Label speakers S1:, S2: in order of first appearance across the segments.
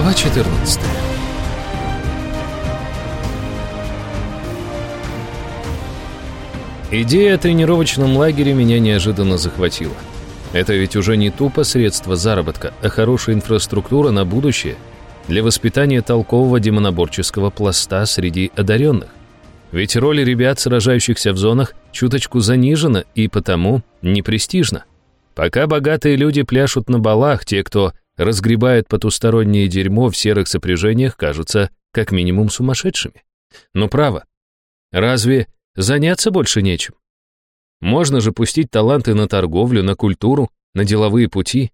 S1: Глава 14 Идея о тренировочном лагере меня неожиданно захватила. Это ведь уже не тупо средство заработка, а хорошая инфраструктура на будущее для воспитания толкового демоноборческого пласта среди одаренных. Ведь роль ребят, сражающихся в зонах, чуточку занижена и потому непрестижна. Пока богатые люди пляшут на балах, те, кто разгребает потустороннее дерьмо в серых сопряжениях, кажутся как минимум сумасшедшими. Но право, разве заняться больше нечем? Можно же пустить таланты на торговлю, на культуру, на деловые пути,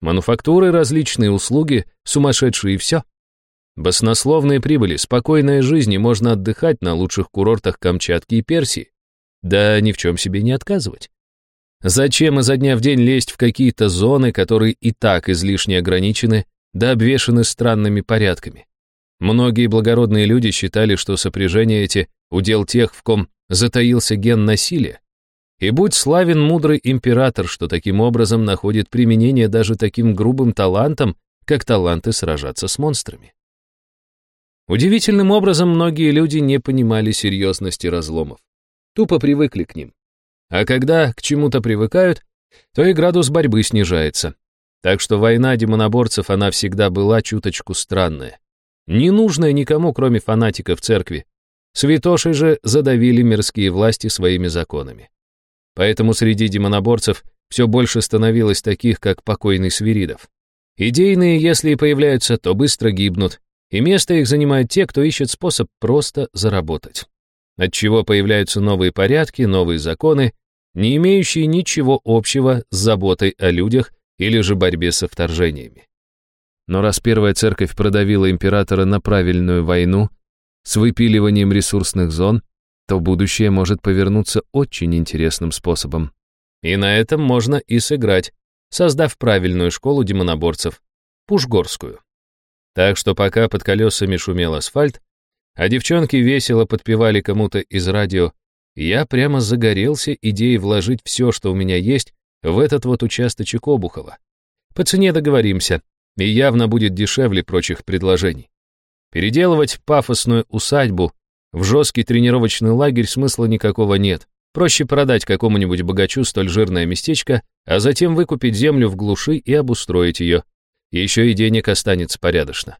S1: мануфактуры, различные услуги, сумасшедшие и все. Баснословные прибыли, спокойная жизнь и можно отдыхать на лучших курортах Камчатки и Персии. Да ни в чем себе не отказывать. Зачем изо дня в день лезть в какие-то зоны, которые и так излишне ограничены, да обвешаны странными порядками? Многие благородные люди считали, что сопряжения эти — удел тех, в ком затаился ген насилия. И будь славен мудрый император, что таким образом находит применение даже таким грубым талантам, как таланты сражаться с монстрами. Удивительным образом многие люди не понимали серьезности разломов. Тупо привыкли к ним. А когда к чему-то привыкают, то и градус борьбы снижается. Так что война демоноборцев, она всегда была чуточку странная. Не нужная никому, кроме фанатиков церкви. Святоши же задавили мирские власти своими законами. Поэтому среди демоноборцев все больше становилось таких, как покойный Свиридов. Идейные, если и появляются, то быстро гибнут, и место их занимают те, кто ищет способ просто заработать. Отчего появляются новые порядки, новые законы, не имеющие ничего общего с заботой о людях или же борьбе со вторжениями. Но раз первая церковь продавила императора на правильную войну с выпиливанием ресурсных зон, то будущее может повернуться очень интересным способом. И на этом можно и сыграть, создав правильную школу демоноборцев, Пушгорскую. Так что пока под колесами шумел асфальт, а девчонки весело подпевали кому-то из радио я прямо загорелся идеей вложить все, что у меня есть, в этот вот участочек Обухова. По цене договоримся, и явно будет дешевле прочих предложений. Переделывать пафосную усадьбу в жесткий тренировочный лагерь смысла никакого нет. Проще продать какому-нибудь богачу столь жирное местечко, а затем выкупить землю в глуши и обустроить ее. Еще и денег останется порядочно.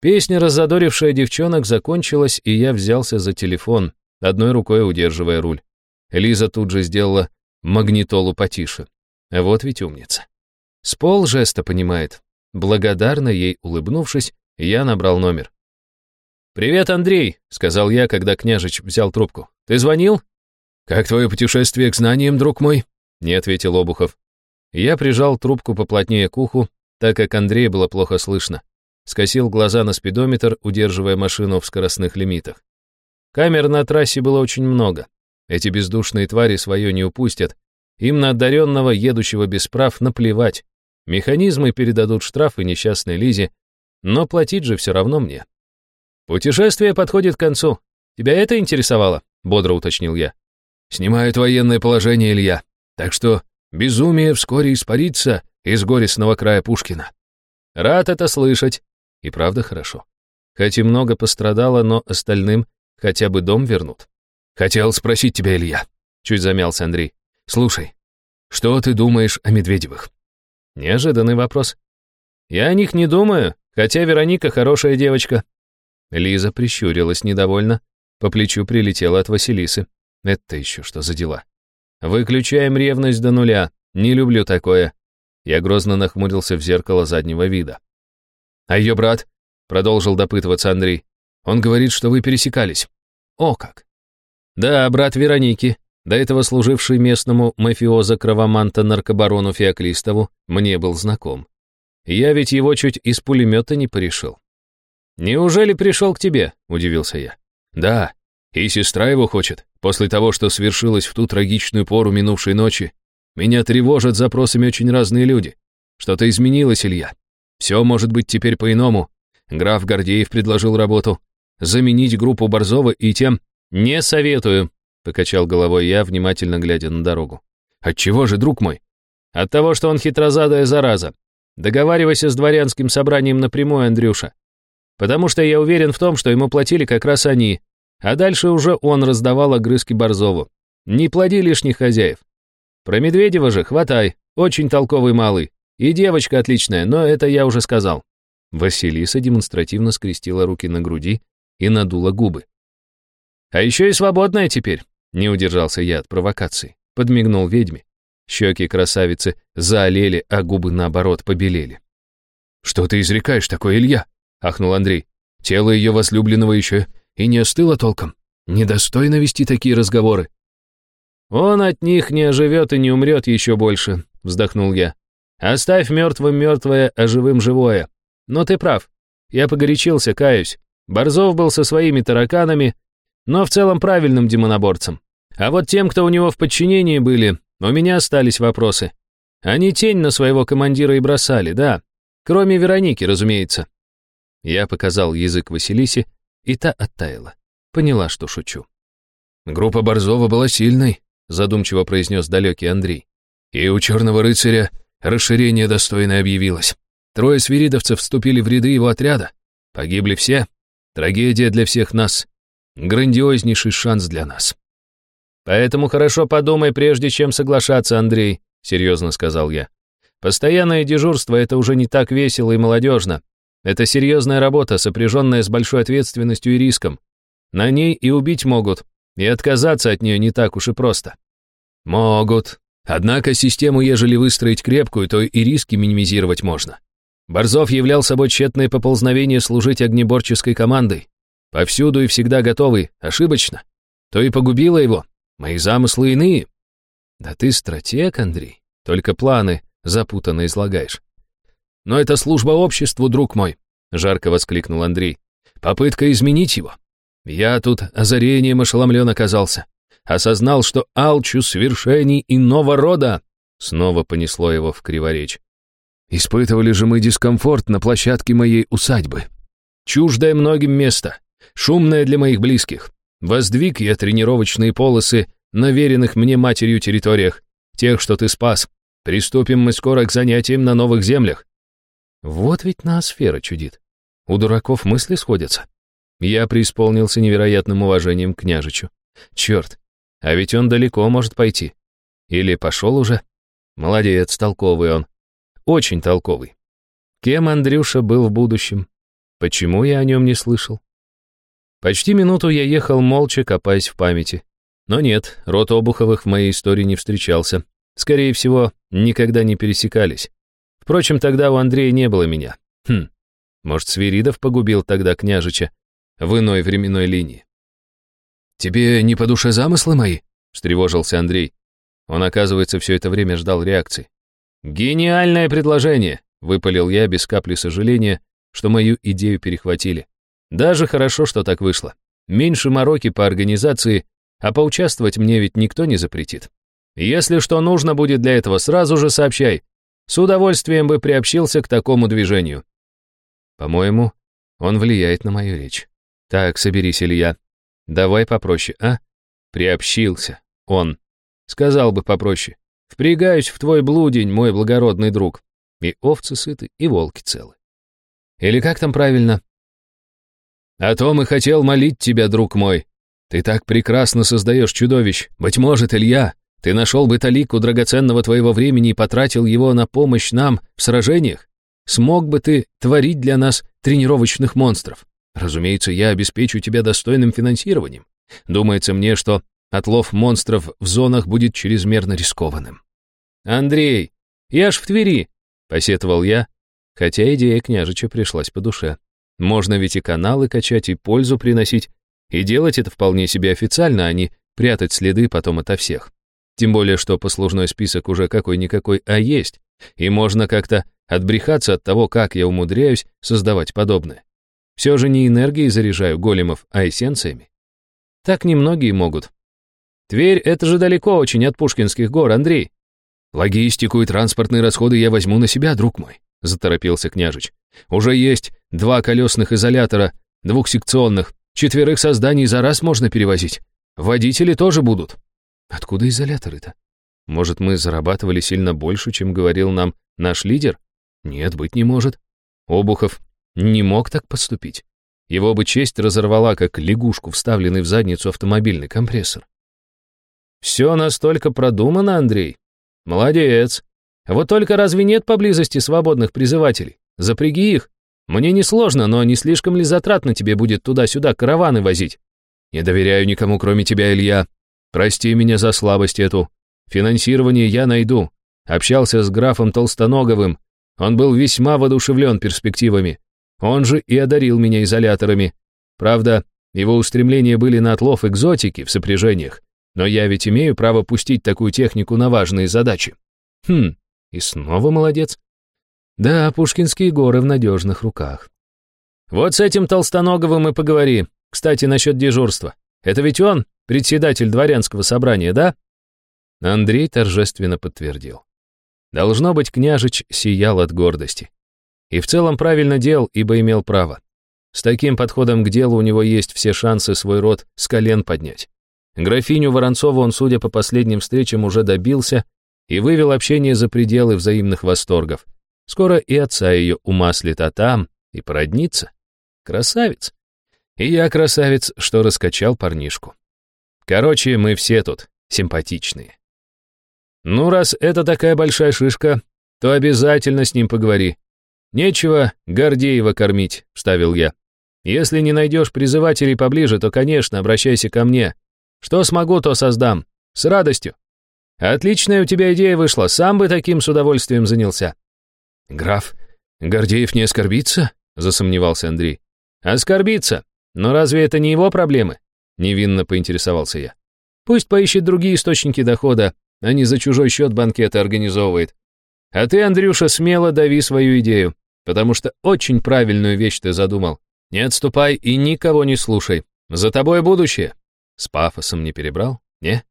S1: Песня, раззадорившая девчонок, закончилась, и я взялся за телефон, одной рукой удерживая руль. Лиза тут же сделала магнитолу потише. Вот ведь умница. С пол жеста понимает. Благодарно ей улыбнувшись, я набрал номер. «Привет, Андрей», — сказал я, когда княжич взял трубку. «Ты звонил?» «Как твое путешествие к знаниям, друг мой?» — не ответил Обухов. Я прижал трубку поплотнее к уху, так как Андрея было плохо слышно. Скосил глаза на спидометр, удерживая машину в скоростных лимитах. Камер на трассе было очень много. Эти бездушные твари свое не упустят. Им на одаренного, едущего без прав, наплевать. Механизмы передадут штрафы несчастной Лизе, но платить же все равно мне. «Путешествие подходит к концу. Тебя это интересовало?» — бодро уточнил я. «Снимают военное положение, Илья. Так что безумие вскоре испарится из горестного края Пушкина». «Рад это слышать. И правда хорошо. Хоть и много пострадало, но остальным Хотя бы дом вернут. Хотел спросить тебя, Илья. Чуть замялся Андрей. Слушай, что ты думаешь о Медведевых? Неожиданный вопрос. Я о них не думаю, хотя Вероника хорошая девочка. Лиза прищурилась недовольно. По плечу прилетела от Василисы. Это еще что за дела? Выключаем ревность до нуля. Не люблю такое. Я грозно нахмурился в зеркало заднего вида. А ее брат? Продолжил допытываться Андрей. Он говорит, что вы пересекались. О как! Да, брат Вероники, до этого служивший местному мафиоза-кровоманта наркобарону Феоклистову, мне был знаком. Я ведь его чуть из пулемета не порешил. «Неужели пришел к тебе?» — удивился я. «Да, и сестра его хочет, после того, что свершилось в ту трагичную пору минувшей ночи. Меня тревожат запросами очень разные люди. Что-то изменилось, Илья. Все может быть теперь по-иному. Граф Гордеев предложил работу, заменить группу Борзова и тем «Не советую», — покачал головой я, внимательно глядя на дорогу. «Отчего же, друг мой?» «От того, что он хитрозадая зараза. Договаривайся с дворянским собранием напрямую, Андрюша. Потому что я уверен в том, что ему платили как раз они, а дальше уже он раздавал огрызки Борзову. Не плоди лишних хозяев. Про Медведева же хватай, очень толковый малый. И девочка отличная, но это я уже сказал. Василиса демонстративно скрестила руки на груди и надула губы. «А еще и свободная теперь», — не удержался я от провокации. Подмигнул ведьме. Щеки красавицы заолели, а губы, наоборот, побелели. «Что ты изрекаешь такое, Илья?» — ахнул Андрей. «Тело ее возлюбленного еще и не остыло толком. Недостойно вести такие разговоры». «Он от них не оживет и не умрет еще больше», — вздохнул я. «Оставь мертвым мертвое, а живым живое. Но ты прав. Я погорячился, каюсь. Борзов был со своими тараканами, но в целом правильным демоноборцем. А вот тем, кто у него в подчинении были, у меня остались вопросы. Они тень на своего командира и бросали, да. Кроме Вероники, разумеется. Я показал язык Василисе, и та оттаяла. Поняла, что шучу. Группа Борзова была сильной, задумчиво произнес далекий Андрей. И у черного рыцаря расширение достойное объявилось. Трое свиридовцев вступили в ряды его отряда. Погибли все. Трагедия для всех нас. Грандиознейший шанс для нас. Поэтому хорошо подумай, прежде чем соглашаться, Андрей, серьезно сказал я. Постоянное дежурство — это уже не так весело и молодежно. Это серьезная работа, сопряженная с большой ответственностью и риском. На ней и убить могут, и отказаться от нее не так уж и просто. Могут. Однако систему, ежели выстроить крепкую, то и риски минимизировать можно. Борзов являл собой тщетное поползновение служить огнеборческой командой. Повсюду и всегда готовый, ошибочно. То и погубило его. Мои замыслы иные. Да ты стратег, Андрей. Только планы запутанно излагаешь. Но это служба обществу, друг мой, жарко воскликнул Андрей. Попытка изменить его. Я тут озарением ошеломлен оказался. Осознал, что алчу свершений иного рода. Снова понесло его в криворечь. Испытывали же мы дискомфорт на площадке моей усадьбы. Чуждое многим место, шумное для моих близких. Воздвиг я тренировочные полосы на веренных мне матерью территориях, тех, что ты спас. Приступим мы скоро к занятиям на новых землях. Вот ведь ноосфера чудит. У дураков мысли сходятся. Я преисполнился невероятным уважением к княжичу. Черт, а ведь он далеко может пойти. Или пошел уже? Молодец, толковый он. Очень толковый. Кем Андрюша был в будущем? Почему я о нем не слышал? Почти минуту я ехал молча, копаясь в памяти. Но нет, род Обуховых в моей истории не встречался. Скорее всего, никогда не пересекались. Впрочем, тогда у Андрея не было меня. Хм, может, Свиридов погубил тогда княжича в иной временной линии. «Тебе не по душе замыслы мои?» — встревожился Андрей. Он, оказывается, все это время ждал реакции. «Гениальное предложение!» — выпалил я без капли сожаления, что мою идею перехватили. Даже хорошо, что так вышло. Меньше мороки по организации, а поучаствовать мне ведь никто не запретит. Если что нужно будет для этого, сразу же сообщай. С удовольствием бы приобщился к такому движению. По-моему, он влияет на мою речь. Так, соберись, Илья. Давай попроще, а? Приобщился. Он. Сказал бы попроще. Впрягаюсь в твой блудень, мой благородный друг. И овцы сыты, и волки целы. Или как там правильно? О том и хотел молить тебя, друг мой. Ты так прекрасно создаешь чудовищ. Быть может, Илья, ты нашел бы талику драгоценного твоего времени и потратил его на помощь нам в сражениях? Смог бы ты творить для нас тренировочных монстров? Разумеется, я обеспечу тебя достойным финансированием. Думается мне, что отлов монстров в зонах будет чрезмерно рискованным. «Андрей, я ж в Твери!» — посетовал я, хотя идея княжича пришлась по душе. Можно ведь и каналы качать, и пользу приносить. И делать это вполне себе официально, а не прятать следы потом ото всех. Тем более, что послужной список уже какой-никакой, а есть. И можно как-то отбрехаться от того, как я умудряюсь создавать подобное. Все же не энергией заряжаю големов, а эссенциями. Так немногие могут. Тверь — это же далеко очень от Пушкинских гор, Андрей. Логистику и транспортные расходы я возьму на себя, друг мой, — заторопился княжич. Уже есть два колесных изолятора, двухсекционных, четверых созданий за раз можно перевозить. Водители тоже будут. Откуда изоляторы-то? Может, мы зарабатывали сильно больше, чем говорил нам наш лидер? Нет, быть не может. Обухов не мог так поступить. Его бы честь разорвала, как лягушку, вставленный в задницу автомобильный компрессор. Все настолько продумано, Андрей. Молодец. Вот только разве нет поблизости свободных призывателей? Запряги их. Мне несложно, но не слишком ли затратно тебе будет туда-сюда караваны возить? Не доверяю никому, кроме тебя, Илья. Прости меня за слабость эту. Финансирование я найду. Общался с графом Толстоноговым. Он был весьма воодушевлен перспективами. Он же и одарил меня изоляторами. Правда, его устремления были на отлов экзотики в сопряжениях. Но я ведь имею право пустить такую технику на важные задачи. Хм, и снова молодец. Да, Пушкинские горы в надежных руках. Вот с этим Толстоноговым и поговори. Кстати, насчет дежурства. Это ведь он, председатель дворянского собрания, да? Андрей торжественно подтвердил. Должно быть, княжич сиял от гордости. И в целом правильно делал, ибо имел право. С таким подходом к делу у него есть все шансы свой род с колен поднять. Графиню Воронцову он, судя по последним встречам, уже добился и вывел общение за пределы взаимных восторгов. Скоро и отца ее умаслит, а там и породнится. Красавец. И я красавец, что раскачал парнишку. Короче, мы все тут симпатичные. Ну, раз это такая большая шишка, то обязательно с ним поговори. Нечего Гордеева кормить, вставил я. Если не найдешь призывателей поближе, то, конечно, обращайся ко мне. Что смогу, то создам. С радостью. Отличная у тебя идея вышла, сам бы таким с удовольствием занялся. Граф, Гордеев не оскорбится? Засомневался Андрей. Оскорбится. Но разве это не его проблемы? Невинно поинтересовался я. Пусть поищет другие источники дохода, а не за чужой счет банкеты организовывает. А ты, Андрюша, смело дави свою идею, потому что очень правильную вещь ты задумал. Не отступай и никого не слушай. За тобой будущее. С пафосом не перебрал? Не?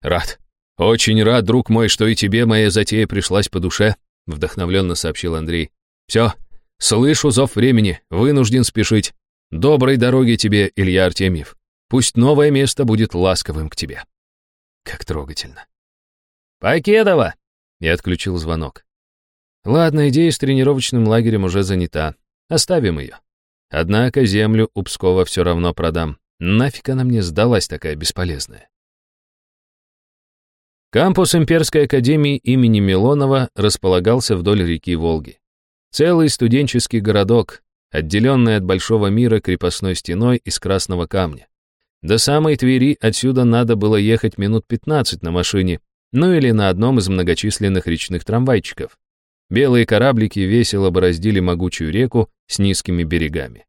S1: Рад. Очень рад, друг мой, что и тебе моя затея пришлась по душе, вдохновленно сообщил Андрей. Все, слышу зов времени, вынужден спешить. Доброй дороги тебе, Илья Артемьев. Пусть новое место будет ласковым к тебе. Как трогательно. Покедова! Я отключил звонок. Ладно, идея с тренировочным лагерем уже занята. Оставим ее. Однако землю у Пскова все равно продам. Нафиг она мне сдалась такая бесполезная? Кампус Имперской академии имени Милонова располагался вдоль реки Волги. Целый студенческий городок, отделенный от большого мира крепостной стеной из красного камня. До самой Твери отсюда надо было ехать минут 15 на машине, ну или на одном из многочисленных речных трамвайчиков. Белые кораблики весело бороздили могучую реку с низкими берегами.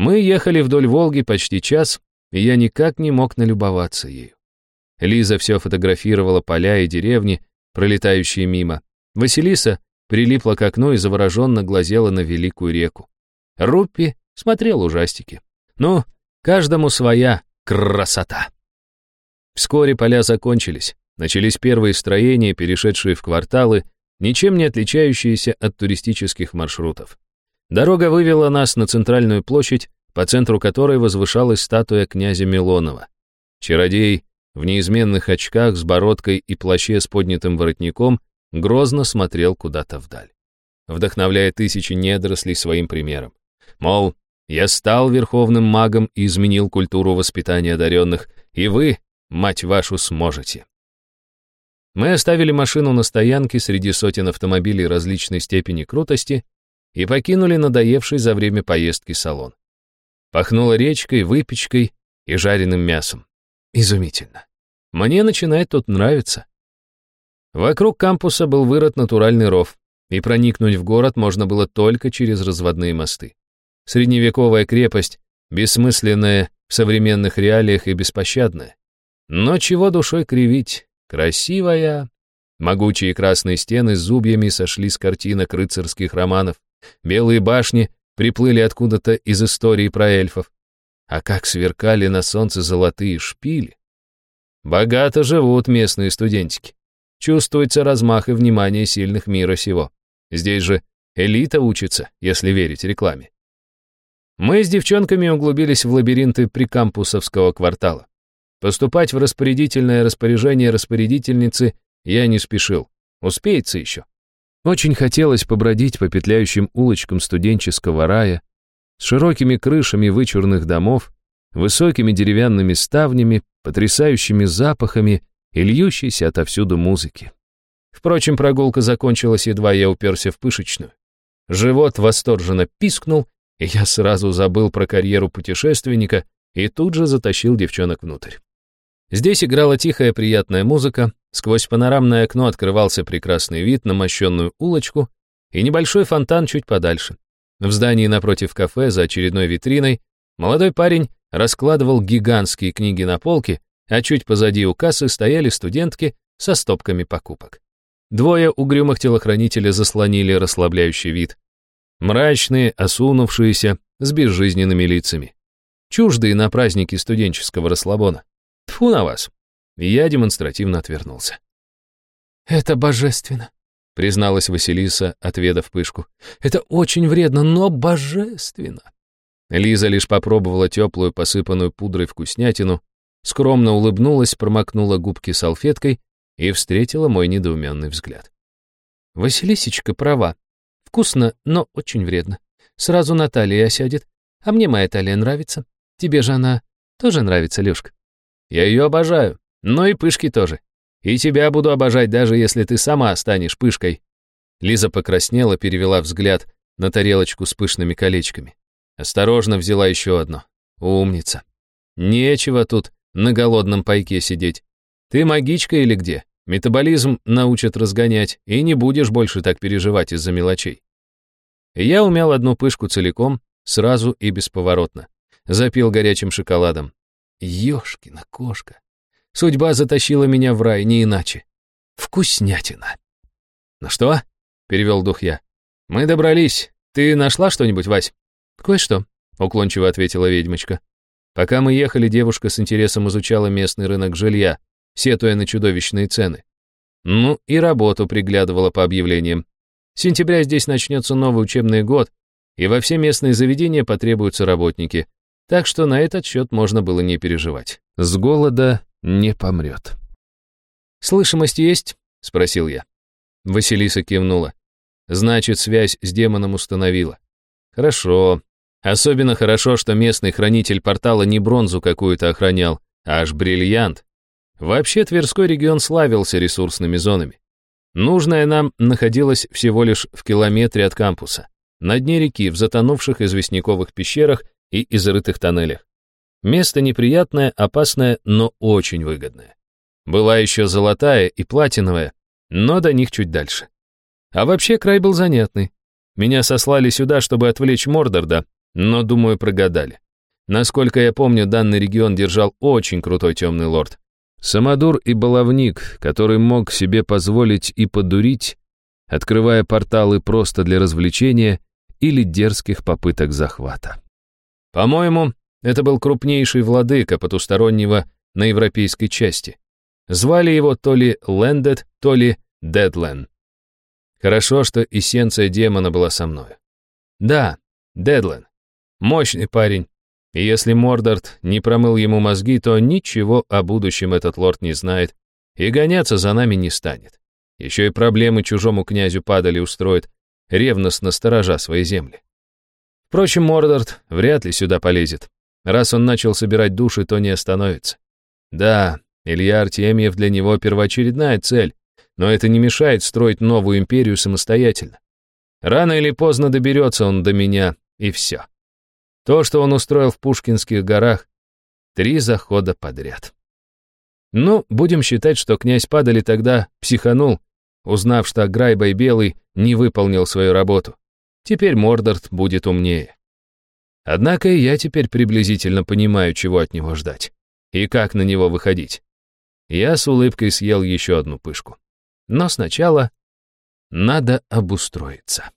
S1: Мы ехали вдоль Волги почти час, и я никак не мог налюбоваться ею. Лиза все фотографировала поля и деревни, пролетающие мимо. Василиса прилипла к окну и завороженно глазела на великую реку. Руппи смотрел ужастики. Ну, каждому своя красота. Вскоре поля закончились. Начались первые строения, перешедшие в кварталы, ничем не отличающиеся от туристических маршрутов. Дорога вывела нас на центральную площадь, по центру которой возвышалась статуя князя Милонова. Чародей в неизменных очках с бородкой и плаще с поднятым воротником грозно смотрел куда-то вдаль, вдохновляя тысячи недорослей своим примером. Мол, я стал верховным магом и изменил культуру воспитания одаренных, и вы, мать вашу, сможете. Мы оставили машину на стоянке среди сотен автомобилей различной степени крутости и покинули надоевший за время поездки салон. Пахнуло речкой, выпечкой и жареным мясом. Изумительно. Мне начинает тут нравиться. Вокруг кампуса был вырод натуральный ров, и проникнуть в город можно было только через разводные мосты. Средневековая крепость, бессмысленная в современных реалиях и беспощадная. Но чего душой кривить, красивая. Могучие красные стены с зубьями сошли с картинок рыцарских романов. Белые башни приплыли откуда-то из истории про эльфов. А как сверкали на солнце золотые шпили. Богато живут местные студентики. Чувствуется размах и внимание сильных мира сего. Здесь же элита учится, если верить рекламе. Мы с девчонками углубились в лабиринты прикампусовского квартала. Поступать в распорядительное распоряжение распорядительницы я не спешил. Успеется еще. Очень хотелось побродить по петляющим улочкам студенческого рая с широкими крышами вычурных домов, высокими деревянными ставнями, потрясающими запахами и льющейся отовсюду музыки. Впрочем, прогулка закончилась, едва я уперся в пышечную. Живот восторженно пискнул, и я сразу забыл про карьеру путешественника и тут же затащил девчонок внутрь. Здесь играла тихая приятная музыка, сквозь панорамное окно открывался прекрасный вид на мощенную улочку и небольшой фонтан чуть подальше. В здании напротив кафе за очередной витриной молодой парень раскладывал гигантские книги на полке, а чуть позади у кассы стояли студентки со стопками покупок. Двое угрюмых телохранителей заслонили расслабляющий вид. Мрачные, осунувшиеся, с безжизненными лицами. Чуждые на празднике студенческого расслабона. Тфу на вас. Я демонстративно отвернулся.
S2: «Это божественно», — призналась Василиса, отведав пышку. «Это очень вредно, но божественно».
S1: Лиза лишь попробовала теплую, посыпанную пудрой вкуснятину, скромно улыбнулась, промокнула губки салфеткой и встретила мой недоуменный взгляд.
S2: «Василисечка права. Вкусно, но очень вредно. Сразу на талии осядет. А мне моя талия нравится. Тебе же она тоже нравится, Лёшка?»
S1: «Я ее обожаю, но и пышки тоже. И тебя буду обожать, даже если ты сама станешь пышкой». Лиза покраснела, перевела взгляд на тарелочку с пышными колечками. Осторожно взяла еще одно. Умница. Нечего тут на голодном пайке сидеть. Ты магичка или где? Метаболизм научат разгонять, и не будешь больше так переживать из-за мелочей. Я умял одну пышку целиком, сразу и бесповоротно. Запил горячим шоколадом. Ёшкина кошка. Судьба затащила меня в рай, не иначе. Вкуснятина. «Ну что?» — перевел дух я. «Мы добрались. Ты нашла что-нибудь, Вась?»
S2: «Кое-что», —
S1: уклончиво ответила ведьмочка. Пока мы ехали, девушка с интересом изучала местный рынок жилья, сетуя на чудовищные цены. Ну и работу приглядывала по объявлениям. С сентября здесь начнется новый учебный год, и во все местные заведения потребуются работники, так что на этот счет можно было не переживать. С голода не помрет.
S2: «Слышимость есть?» — спросил я.
S1: Василиса кивнула. «Значит, связь с демоном установила. Хорошо. Особенно хорошо, что местный хранитель портала не бронзу какую-то охранял, а аж бриллиант. Вообще Тверской регион славился ресурсными зонами. Нужная нам находилась всего лишь в километре от кампуса, на дне реки, в затонувших известняковых пещерах и изрытых тоннелях. Место неприятное, опасное, но очень выгодное. Была еще золотая и платиновая, но до них чуть дальше. А вообще край был занятный. Меня сослали сюда, чтобы отвлечь Мордорда, но, думаю, прогадали. Насколько я помню, данный регион держал очень крутой темный лорд. Самодур и баловник, который мог себе позволить и подурить, открывая порталы просто для развлечения или дерзких попыток захвата. По-моему, это был крупнейший владыка потустороннего на европейской части. Звали его то ли Лендет, то ли Дедлен. Хорошо, что эссенция демона была со мной. Да, Дедлен. Мощный парень, и если Мордорт не промыл ему мозги, то ничего о будущем этот лорд не знает и гоняться за нами не станет. Еще и проблемы чужому князю падали устроит, ревностно сторожа свои земли. Впрочем, Мордорт вряд ли сюда полезет. Раз он начал собирать души, то не остановится. Да, Илья Артемьев для него первоочередная цель, но это не мешает строить новую империю самостоятельно. Рано или поздно доберется он до меня, и все. То, что он устроил в Пушкинских горах, три захода подряд. Ну, будем считать, что князь Падали тогда психанул, узнав, что Грайбай Белый не выполнил свою работу. Теперь Мордорт будет умнее. Однако и я теперь приблизительно понимаю, чего от него ждать. И как на него выходить. Я с улыбкой съел еще одну пышку. Но сначала надо обустроиться.